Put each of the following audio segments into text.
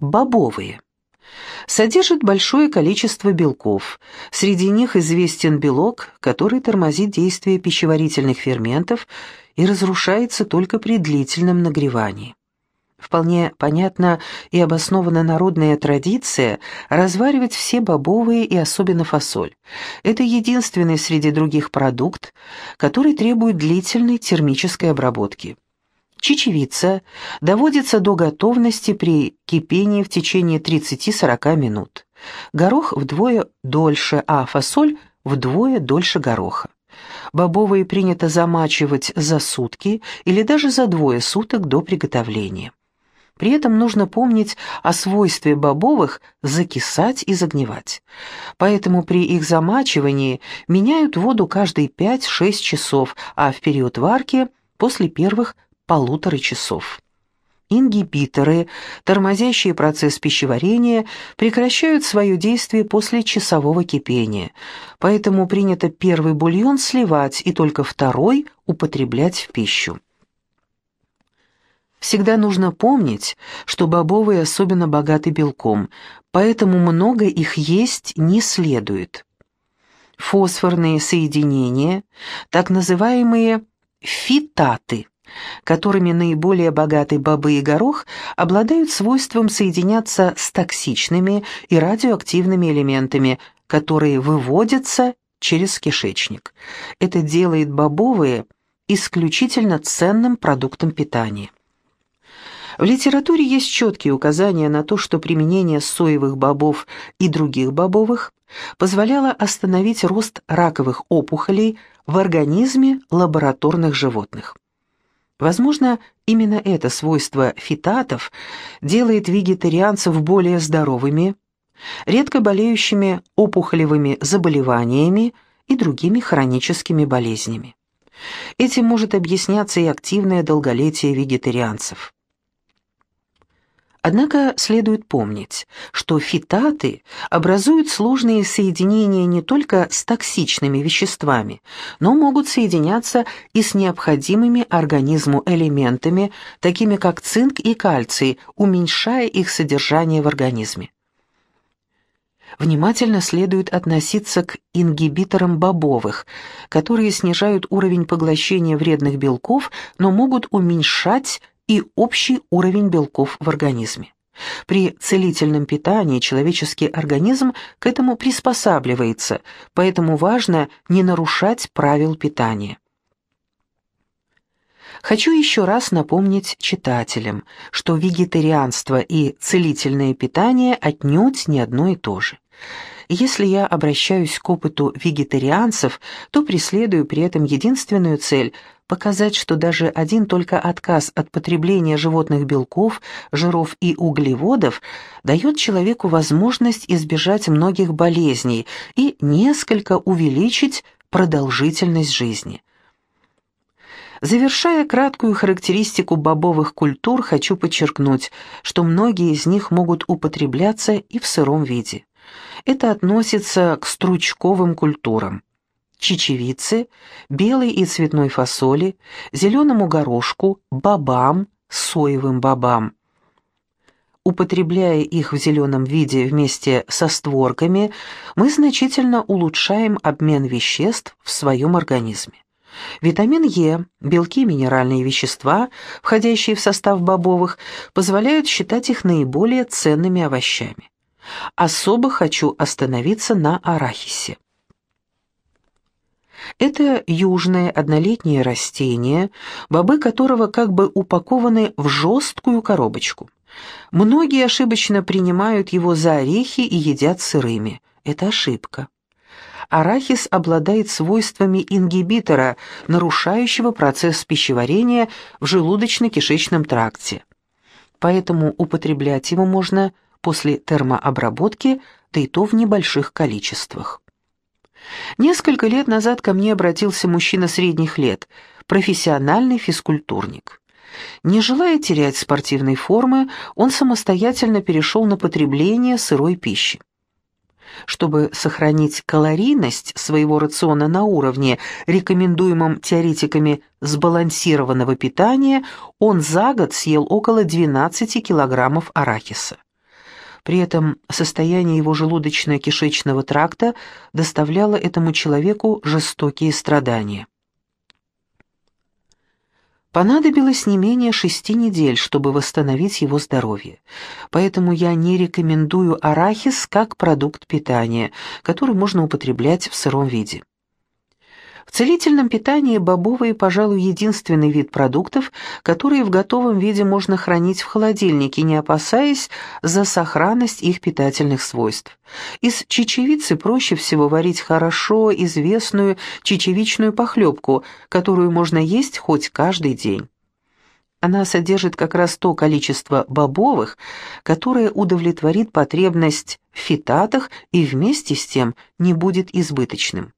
Бобовые. Содержат большое количество белков. Среди них известен белок, который тормозит действие пищеварительных ферментов и разрушается только при длительном нагревании. Вполне понятна и обоснована народная традиция разваривать все бобовые и особенно фасоль. Это единственный среди других продукт, который требует длительной термической обработки. Чечевица доводится до готовности при кипении в течение 30-40 минут. Горох вдвое дольше, а фасоль вдвое дольше гороха. Бобовые принято замачивать за сутки или даже за двое суток до приготовления. При этом нужно помнить о свойстве бобовых закисать и загнивать. Поэтому при их замачивании меняют воду каждые 5-6 часов, а в период варки – после первых полутора часов. Ингибиторы, тормозящие процесс пищеварения, прекращают свое действие после часового кипения, поэтому принято первый бульон сливать и только второй употреблять в пищу. Всегда нужно помнить, что бобовые особенно богаты белком, поэтому много их есть не следует. Фосфорные соединения, так называемые фитаты, которыми наиболее богаты бобы и горох, обладают свойством соединяться с токсичными и радиоактивными элементами, которые выводятся через кишечник. Это делает бобовые исключительно ценным продуктом питания. В литературе есть четкие указания на то, что применение соевых бобов и других бобовых позволяло остановить рост раковых опухолей в организме лабораторных животных. Возможно, именно это свойство фитатов делает вегетарианцев более здоровыми, редко болеющими опухолевыми заболеваниями и другими хроническими болезнями. Этим может объясняться и активное долголетие вегетарианцев. Однако следует помнить, что фитаты образуют сложные соединения не только с токсичными веществами, но могут соединяться и с необходимыми организму элементами, такими как цинк и кальций, уменьшая их содержание в организме. Внимательно следует относиться к ингибиторам бобовых, которые снижают уровень поглощения вредных белков, но могут уменьшать и общий уровень белков в организме. При целительном питании человеческий организм к этому приспосабливается, поэтому важно не нарушать правил питания. Хочу еще раз напомнить читателям, что вегетарианство и целительное питание отнюдь не одно и то же. Если я обращаюсь к опыту вегетарианцев, то преследую при этом единственную цель – показать, что даже один только отказ от потребления животных белков, жиров и углеводов дает человеку возможность избежать многих болезней и несколько увеличить продолжительность жизни. Завершая краткую характеристику бобовых культур, хочу подчеркнуть, что многие из них могут употребляться и в сыром виде. Это относится к стручковым культурам чечевице, белой и цветной фасоли, зеленому горошку, бобам, соевым бобам. Употребляя их в зеленом виде вместе со створками, мы значительно улучшаем обмен веществ в своем организме. Витамин Е, белки и минеральные вещества, входящие в состав бобовых, позволяют считать их наиболее ценными овощами. Особо хочу остановиться на арахисе. Это южное однолетнее растение, бобы которого как бы упакованы в жесткую коробочку. Многие ошибочно принимают его за орехи и едят сырыми. Это ошибка. Арахис обладает свойствами ингибитора, нарушающего процесс пищеварения в желудочно-кишечном тракте. Поэтому употреблять его можно после термообработки, да и то в небольших количествах. Несколько лет назад ко мне обратился мужчина средних лет, профессиональный физкультурник. Не желая терять спортивной формы, он самостоятельно перешел на потребление сырой пищи. Чтобы сохранить калорийность своего рациона на уровне, рекомендуемом теоретиками сбалансированного питания, он за год съел около 12 килограммов арахиса. При этом состояние его желудочно-кишечного тракта доставляло этому человеку жестокие страдания. Понадобилось не менее шести недель, чтобы восстановить его здоровье. Поэтому я не рекомендую арахис как продукт питания, который можно употреблять в сыром виде. В целительном питании бобовые, пожалуй, единственный вид продуктов, которые в готовом виде можно хранить в холодильнике, не опасаясь за сохранность их питательных свойств. Из чечевицы проще всего варить хорошо известную чечевичную похлебку, которую можно есть хоть каждый день. Она содержит как раз то количество бобовых, которое удовлетворит потребность в фитатах и вместе с тем не будет избыточным.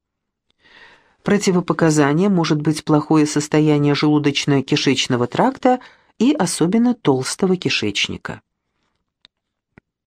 Противопоказанием может быть плохое состояние желудочно-кишечного тракта и особенно толстого кишечника.